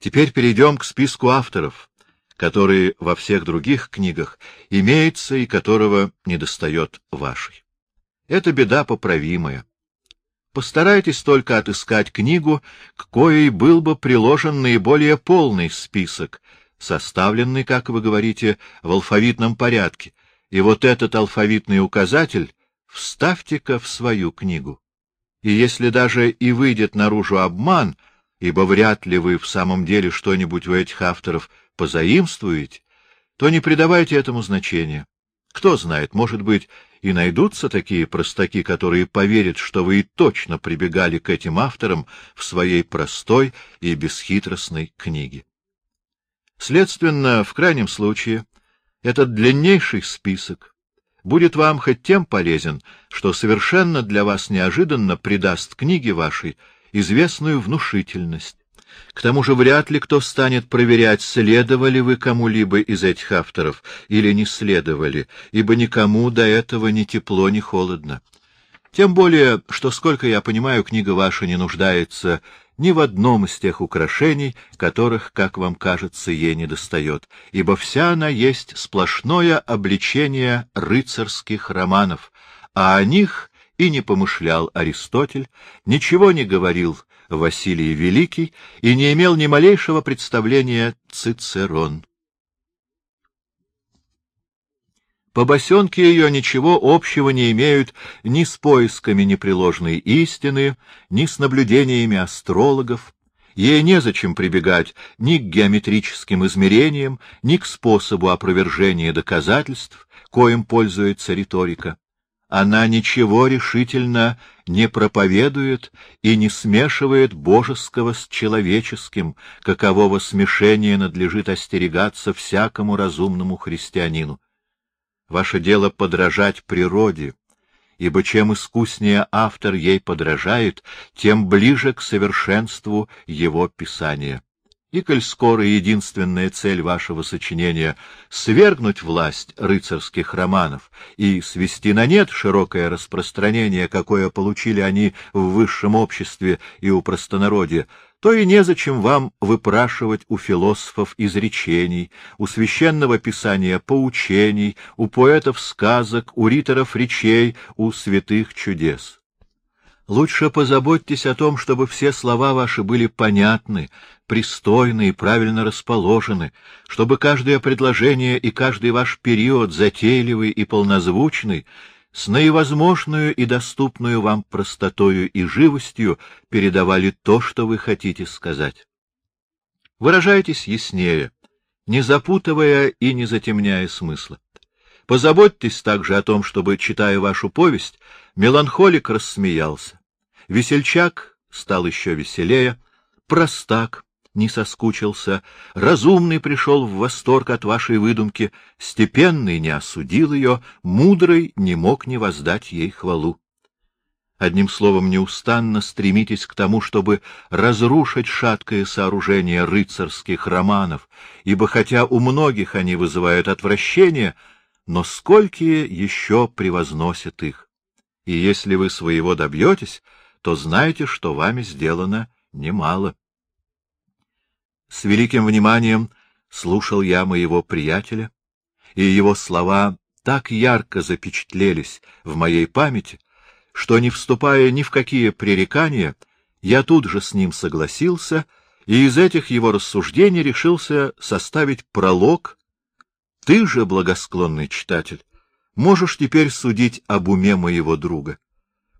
Теперь перейдем к списку авторов, который во всех других книгах имеется и которого недостает вашей. Это беда поправимая. Постарайтесь только отыскать книгу, к коей был бы приложен наиболее полный список, составленный, как вы говорите, в алфавитном порядке, и вот этот алфавитный указатель вставьте-ка в свою книгу. И если даже и выйдет наружу обман, ибо вряд ли вы в самом деле что-нибудь у этих авторов позаимствуете, то не придавайте этому значения. Кто знает, может быть, и найдутся такие простаки, которые поверят, что вы и точно прибегали к этим авторам в своей простой и бесхитростной книге. Следственно, в крайнем случае, этот длиннейший список будет вам хоть тем полезен, что совершенно для вас неожиданно придаст книге вашей известную внушительность. К тому же вряд ли кто станет проверять, следовали вы кому-либо из этих авторов или не следовали, ибо никому до этого ни тепло, ни холодно. Тем более, что, сколько я понимаю, книга ваша не нуждается ни в одном из тех украшений, которых, как вам кажется, ей недостает, ибо вся она есть сплошное обличение рыцарских романов, а о них и не помышлял Аристотель, ничего не говорил Василий Великий и не имел ни малейшего представления Цицерон. Побосенки ее ничего общего не имеют ни с поисками непреложной истины, ни с наблюдениями астрологов. Ей незачем прибегать ни к геометрическим измерениям, ни к способу опровержения доказательств, коим пользуется риторика. Она ничего решительно не проповедует и не смешивает божеского с человеческим, какового смешения надлежит остерегаться всякому разумному христианину. Ваше дело подражать природе, ибо чем искуснее автор ей подражает, тем ближе к совершенству его писания. И коль скоро единственная цель вашего сочинения — свергнуть власть рыцарских романов и свести на нет широкое распространение, какое получили они в высшем обществе и у простонародья, то и незачем вам выпрашивать у философов изречений, у священного писания поучений, у поэтов сказок, у риторов речей, у святых чудес. Лучше позаботьтесь о том, чтобы все слова ваши были понятны, пристойны и правильно расположены, чтобы каждое предложение и каждый ваш период затейливый и полнозвучный с наивозможную и доступную вам простотою и живостью передавали то, что вы хотите сказать. Выражайтесь яснее, не запутывая и не затемняя смысла. Позаботьтесь также о том, чтобы, читая вашу повесть, меланхолик рассмеялся, весельчак стал еще веселее, простак не соскучился, разумный пришел в восторг от вашей выдумки, степенный не осудил ее, мудрый не мог не воздать ей хвалу. Одним словом, неустанно стремитесь к тому, чтобы разрушить шаткое сооружение рыцарских романов, ибо хотя у многих они вызывают отвращение, но сколькие еще превозносят их. И если вы своего добьетесь, то знайте, что вами сделано немало. С великим вниманием слушал я моего приятеля, и его слова так ярко запечатлелись в моей памяти, что, не вступая ни в какие пререкания, я тут же с ним согласился и из этих его рассуждений решился составить пролог. Ты же, благосклонный читатель, можешь теперь судить об уме моего друга.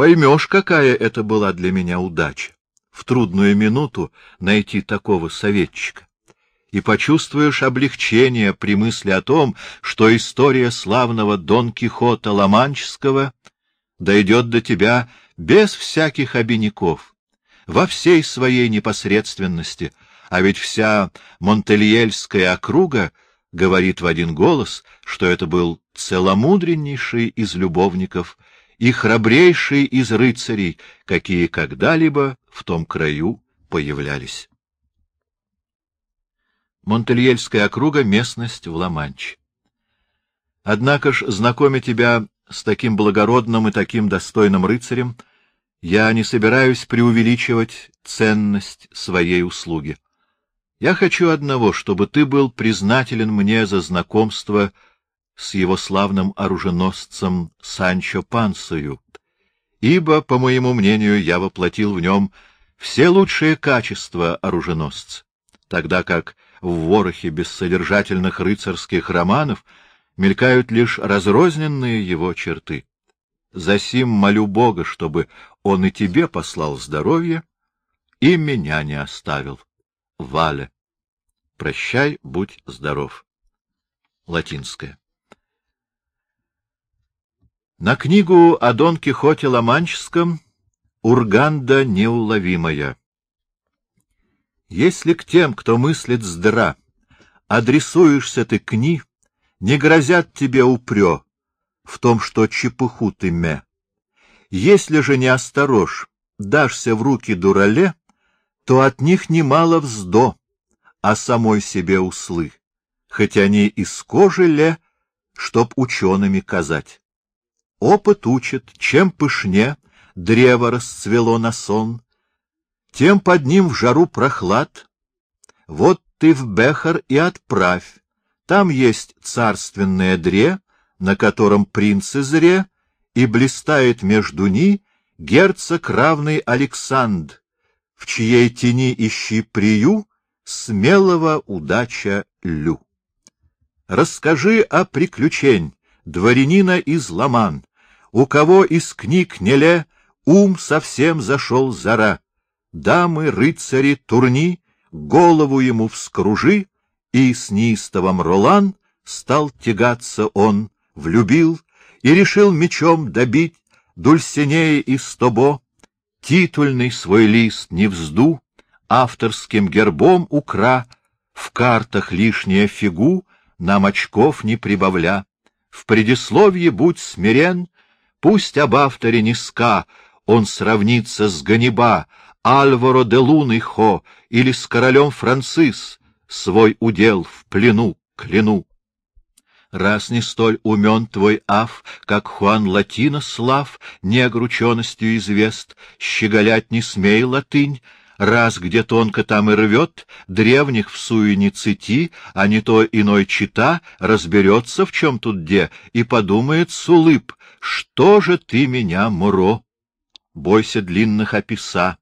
Поймешь, какая это была для меня удача в трудную минуту найти такого советчика, и почувствуешь облегчение при мысли о том, что история славного Дон Кихота Ломанческого дойдет до тебя без всяких обиняков, во всей своей непосредственности, а ведь вся Монтельельская округа говорит в один голос, что это был целомудреннейший из любовников и храбрейший из рыцарей, какие когда-либо в том краю появлялись. Монтельельская округа — местность в Ла-Манче. Однако ж, знакомя тебя с таким благородным и таким достойным рыцарем, я не собираюсь преувеличивать ценность своей услуги. Я хочу одного, чтобы ты был признателен мне за знакомство с его славным оруженосцем Санчо Пансою, ибо, по моему мнению, я воплотил в нем все лучшие качества оруженосца, тогда как в ворохе бессодержательных рыцарских романов мелькают лишь разрозненные его черты. Засим молю Бога, чтобы он и тебе послал здоровье, и меня не оставил. Валя. Прощай, будь здоров. Латинская. На книгу о Дон Кихоте Ламанческом Урганда неуловимая. Если к тем, кто мыслит здра, адресуешься ты к ни, не грозят тебе упрё в том, что чепуху ты ме. Если же не осторож, дашься в руки дурале, то от них немало вздо, а самой себе услы, хоть они из кожи ле, чтоб учеными казать. Опыт учит, чем пышне древо расцвело на сон, тем под ним в жару прохлад. Вот ты в Бехар и отправь, там есть царственное дре, на котором принцы зре, и блистает между ни герцог равный Александр, в чьей тени ищи прию смелого удача лю. Расскажи о приключень дворянина из Ламан, у кого из книг не ле ум совсем зашел зара. Дамы, рыцари, турни, голову ему вскружи, и с неистовым Ролан стал тягаться он, влюбил и решил мечом добить Дульсинея и Стобо, титульный свой лист не взду, авторским гербом укра, в картах лишняя фигу, нам очков не прибавля. В предисловье будь смирен, пусть об авторе низка, он сравнится с Ганиба, Альваро де Лунихо или с королем Францис, свой удел в плену кляну. Раз не столь умен твой аф, как Хуан Латино слав, негру ученостью извест, щеголять не смей латынь, раз где тонко там и рвет, древних в суе не цити, а не то иной чита, разберется, в чем тут де, и подумает с улыб, что же ты меня, Муро? Бойся длинных описа,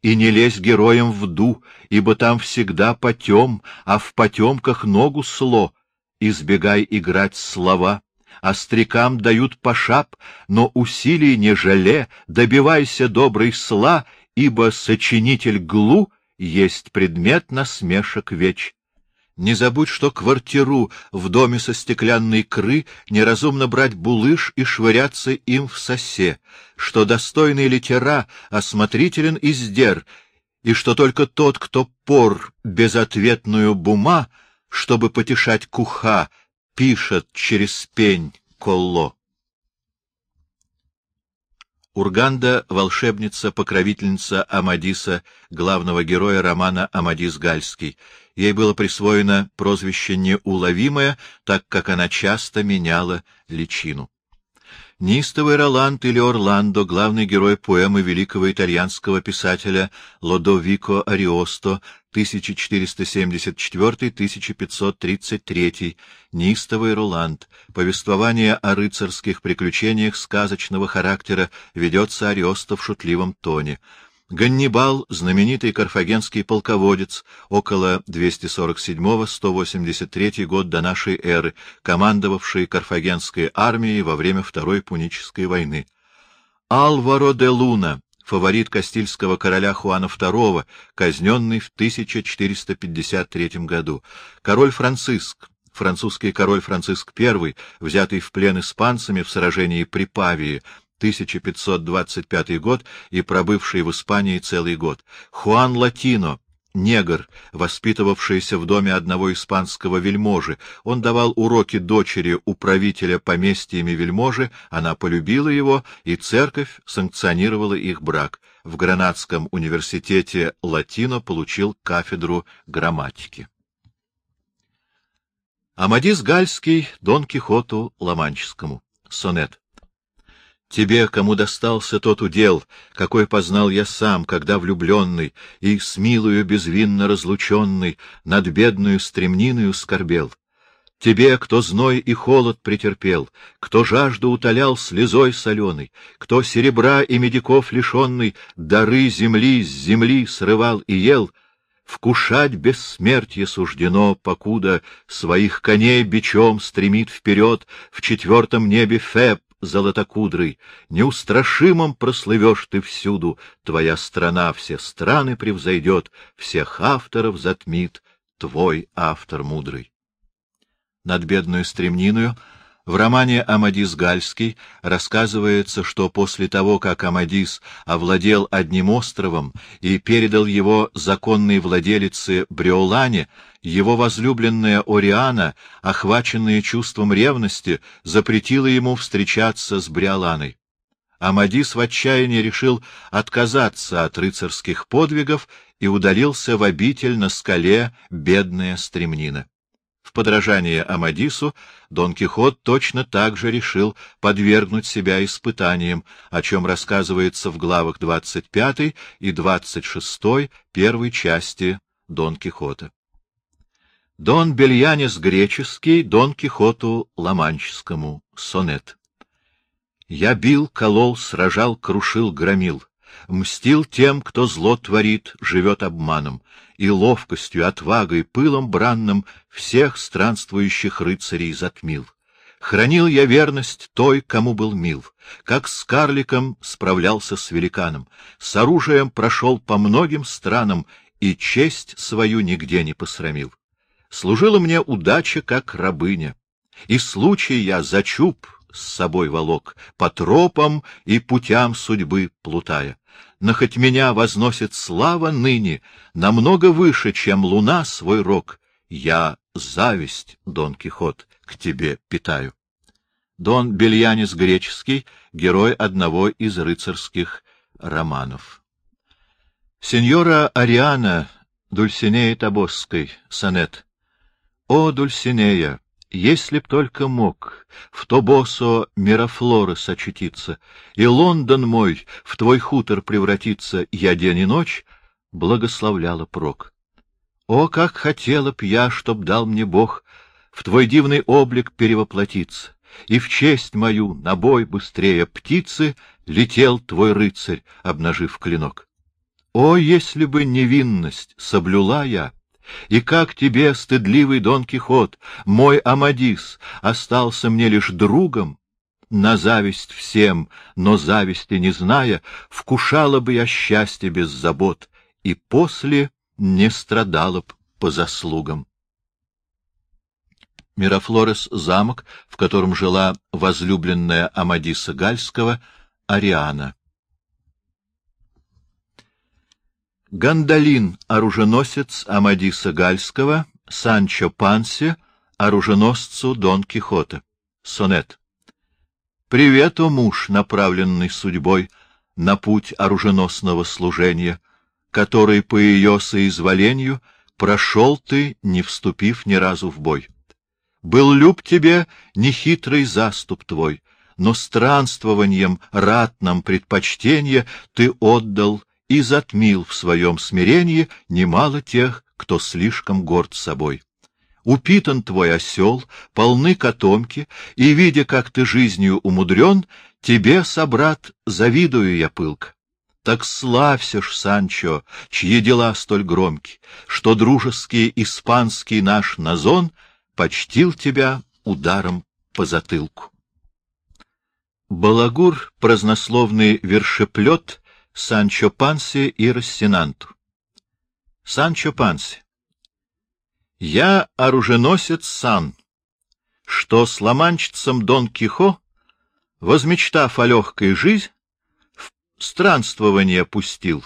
и не лезь героям в ду, ибо там всегда потем, а в потемках ногу сло. Избегай играть слова, острякам дают по шап, но усилий не жале, добивайся доброй сла, ибо сочинитель глу есть предмет насмешек веч. Не забудь, что квартиру в доме со стеклянной кры неразумно брать булыш и швыряться им в сосе, что достойный литера осмотрителен и сдер, и что только тот, кто пор безответную бума, чтобы потешать куха, пишет через пень колло. Урганда — волшебница-покровительница Амадиса, главного героя романа «Амадис Гальский». Ей было присвоено прозвище «Неуловимое», так как она часто меняла личину. Нистовый Роланд или Орландо, главный герой поэмы великого итальянского писателя Лодовико Ариосто, 1474-1533, Нистовый Роланд. Повествование о рыцарских приключениях сказочного характера ведется Ариосто в шутливом тоне. Ганнибал, знаменитый карфагенский полководец, около 247-183 год до нашей эры, командовавший карфагенской армией во время Второй Пунической войны. Алваро де Луна, фаворит Кастильского короля Хуана II, казненный в 1453 году. Король Франциск, французский король Франциск I, взятый в плен испанцами в сражении при Павии, 1525 год и пробывший в Испании целый год. Хуан Латино, негр, воспитывавшийся в доме одного испанского вельможи. Он давал уроки дочери управителя поместьями вельможи, она полюбила его, и церковь санкционировала их брак. В Гранадском университете Латино получил кафедру грамматики. Амадис Гальский Дон Кихоту Ломанческому. Сонет. Тебе, кому достался тот удел, какой познал я сам, когда влюбленный и с милую безвинно разлученный над бедную стремниною скорбел. Тебе, кто зной и холод претерпел, кто жажду утолял слезой соленой, кто серебра и медиков лишенный, дары земли с земли срывал и ел, вкушать бессмертие суждено, покуда своих коней бичом стремит вперед в четвертом небе Феб, золотокудрый, неустрашимым прослывешь ты всюду, твоя страна все страны превзойдет, всех авторов затмит твой автор мудрый. Над бедную стремниною в романе «Амадис Гальский» рассказывается, что после того, как Амадис овладел одним островом и передал его законной владелице Бриолане, его возлюбленная Ориана, охваченная чувством ревности, запретила ему встречаться с Бриоланой. Амадис в отчаянии решил отказаться от рыцарских подвигов и удалился в обитель на скале бедная стремнина. В подражание Амадису Дон Кихот точно так же решил подвергнуть себя испытаниям, о чем рассказывается в главах 25 и 26 первой части Дон Кихота. Дон Бельянис греческий, Дон Кихоту ламанческому, сонет. Я бил, колол, сражал, крушил, громил мстил тем, кто зло творит, живет обманом, и ловкостью, отвагой, пылом бранным всех странствующих рыцарей затмил. Хранил я верность той, кому был мил, как с карликом справлялся с великаном, с оружием прошел по многим странам и честь свою нигде не посрамил. Служила мне удача, как рабыня, и случай я зачуп с собой волок, по тропам и путям судьбы плутая но хоть меня возносит слава ныне намного выше, чем луна свой рог, я зависть, Дон Кихот, к тебе питаю. Дон Бельянис Греческий, герой одного из рыцарских романов. Сеньора Ариана Дульсинея Табосской, сонет. О, Дульсинея, если б только мог в то босо Мирафлорес очутиться, и Лондон мой в твой хутор превратиться, я день и ночь благословляла прок. О, как хотела б я, чтоб дал мне Бог в твой дивный облик перевоплотиться, и в честь мою на бой быстрее птицы летел твой рыцарь, обнажив клинок. О, если бы невинность соблюла я, и как тебе, стыдливый Дон Кихот, мой Амадис, остался мне лишь другом, на зависть всем, но зависти не зная, вкушала бы я счастье без забот, и после не страдала б по заслугам. Мирафлорес — замок, в котором жила возлюбленная Амадиса Гальского, Ариана. Гандалин — оруженосец Амадиса Гальского, Санчо Панси — оруженосцу Дон Кихота. Сонет. Привет, о муж, направленный судьбой на путь оруженосного служения, который по ее соизволению прошел ты, не вступив ни разу в бой. Был люб тебе нехитрый заступ твой, но странствованием ратным предпочтение ты отдал и затмил в своем смирении немало тех, кто слишком горд собой. Упитан твой осел, полны котомки, и, видя, как ты жизнью умудрен, тебе, собрат, завидую я пылко. Так славься ж, Санчо, чьи дела столь громки, что дружеский испанский наш Назон почтил тебя ударом по затылку. Балагур, празднословный вершеплет, Санчо Панси и Рассинанту. Санчо Панси. Я оруженосец Сан, что с ломанчицем Дон Кихо, возмечтав о легкой жизнь, в странствование пустил,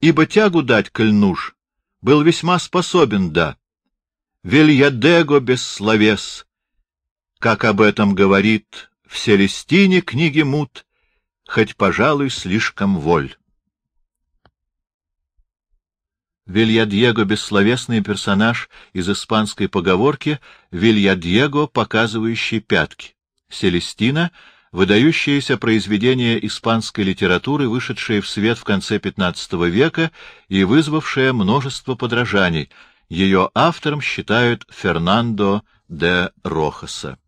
ибо тягу дать, коль нуж, был весьма способен, да. Вильядего бессловес, как об этом говорит в Селестине книги Мут, хоть, пожалуй, слишком воль. Вильядьего — бессловесный персонаж из испанской поговорки «Вильядьего, показывающий пятки». Селестина выдающееся произведение испанской литературы, вышедшее в свет в конце XV века и вызвавшее множество подражаний. Ее автором считают Фернандо де Рохаса.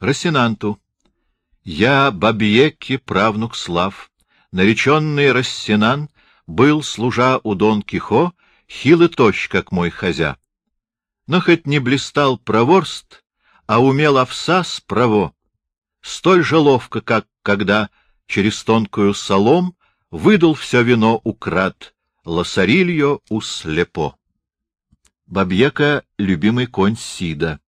Росинанту. Я Бабьекки, правнук Слав, нареченный Рассинан, был, служа у Дон Кихо, хил и тощ, как мой хозя. Но хоть не блистал проворст, а умел овса справо, столь же ловко, как когда через тонкую солом выдал все вино украд, лосарильо услепо. Бабьека — любимый конь Сида.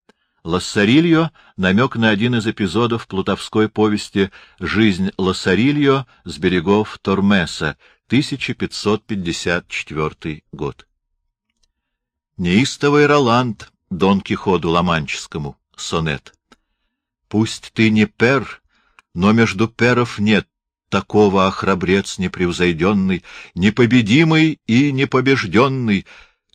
Лассарильо — намек на один из эпизодов плутовской повести «Жизнь Лассарильо» с берегов Тормеса, 1554 год. Неистовый Роланд Дон Киходу Ломанческому, сонет. Пусть ты не пер, но между перов нет такого, а храбрец непревзойденный, непобедимый и непобежденный,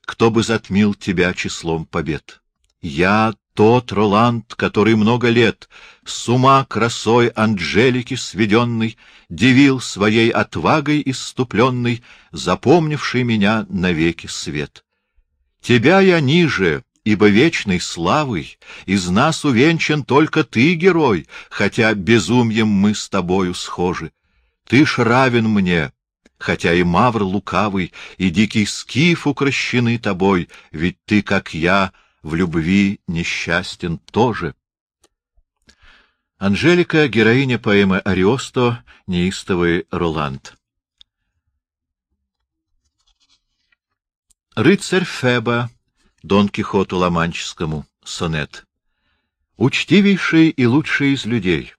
кто бы затмил тебя числом побед. Я тот Роланд, который много лет, с ума красой Анджелики сведенный, дивил своей отвагой иступленной, запомнивший меня навеки свет. Тебя я ниже, ибо вечной славой из нас увенчан только ты, герой, хотя безумием мы с тобою схожи. Ты ж равен мне, хотя и мавр лукавый, и дикий скиф укращены тобой, ведь ты, как я, — в любви несчастен тоже. Анжелика — героиня поэмы «Ариосто», неистовый Роланд. Рыцарь Феба, Дон Кихоту Ломанческому, сонет. Учтивейший и лучший из людей,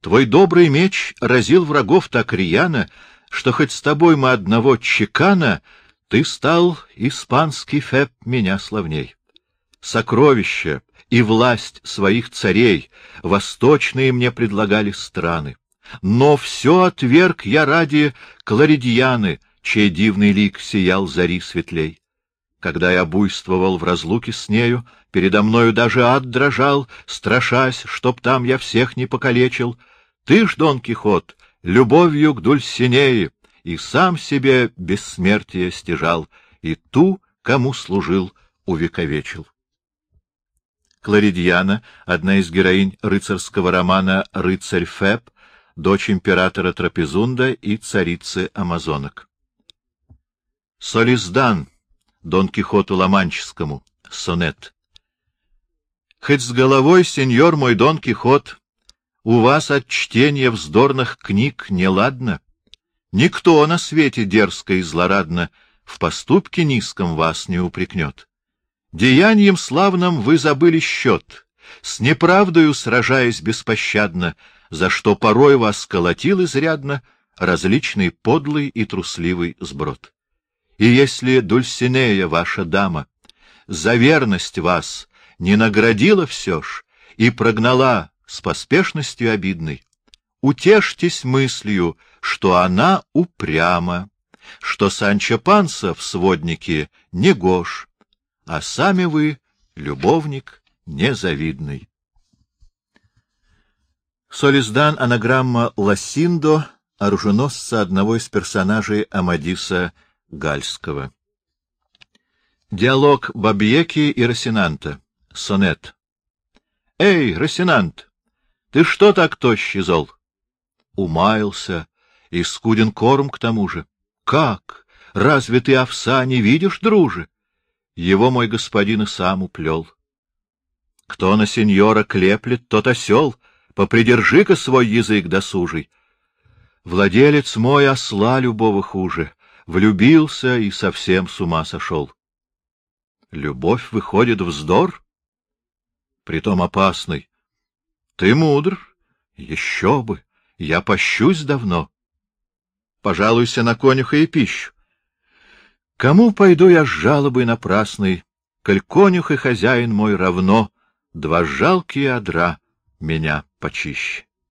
твой добрый меч разил врагов так рьяно, что хоть с тобой мы одного чекана, ты стал, испанский Феб, меня славней сокровища и власть своих царей восточные мне предлагали страны. Но все отверг я ради Кларидианы, чей дивный лик сиял зари светлей. Когда я буйствовал в разлуке с нею, передо мною даже ад дрожал, страшась, чтоб там я всех не покалечил. Ты ж, Дон Кихот, любовью к Дульсинее, и сам себе бессмертие стяжал, и ту, кому служил, увековечил. Кларидьяна, одна из героинь рыцарского романа «Рыцарь Феб», дочь императора Трапезунда и царицы Амазонок. Солиздан, Дон Кихоту Ломанческому, сонет. Хоть с головой, сеньор мой Дон Кихот, у вас от чтения вздорных книг неладно. Никто на свете дерзко и злорадно в поступке низком вас не упрекнет. Деянием славным вы забыли счет, с неправдою сражаясь беспощадно, за что порой вас колотил изрядно различный подлый и трусливый сброд. И если Дульсинея, ваша дама, за верность вас не наградила все ж и прогнала с поспешностью обидной, утешьтесь мыслью, что она упряма, что Санчо Панса в своднике не гош, а сами вы — любовник незавидный. Солиздан — анаграмма Лассиндо, оруженосца одного из персонажей Амадиса Гальского. Диалог Бабьеки и Росинанта. Сонет. «Эй, Росинант, ты что так тощий зол?» Умаялся, и скуден корм к тому же. «Как? Разве ты овса не видишь, друже?» Его мой господин и сам уплел. Кто на сеньора клеплет, тот осел, попридержи-ка свой язык досужий. Владелец мой осла любого хуже, влюбился и совсем с ума сошел. Любовь выходит вздор? Притом опасный. Ты мудр, еще бы, я пощусь давно. Пожалуйся на конюха и пищу. Кому пойду я с жалобой напрасной, коль конюх и хозяин мой равно, два жалкие одра меня почище?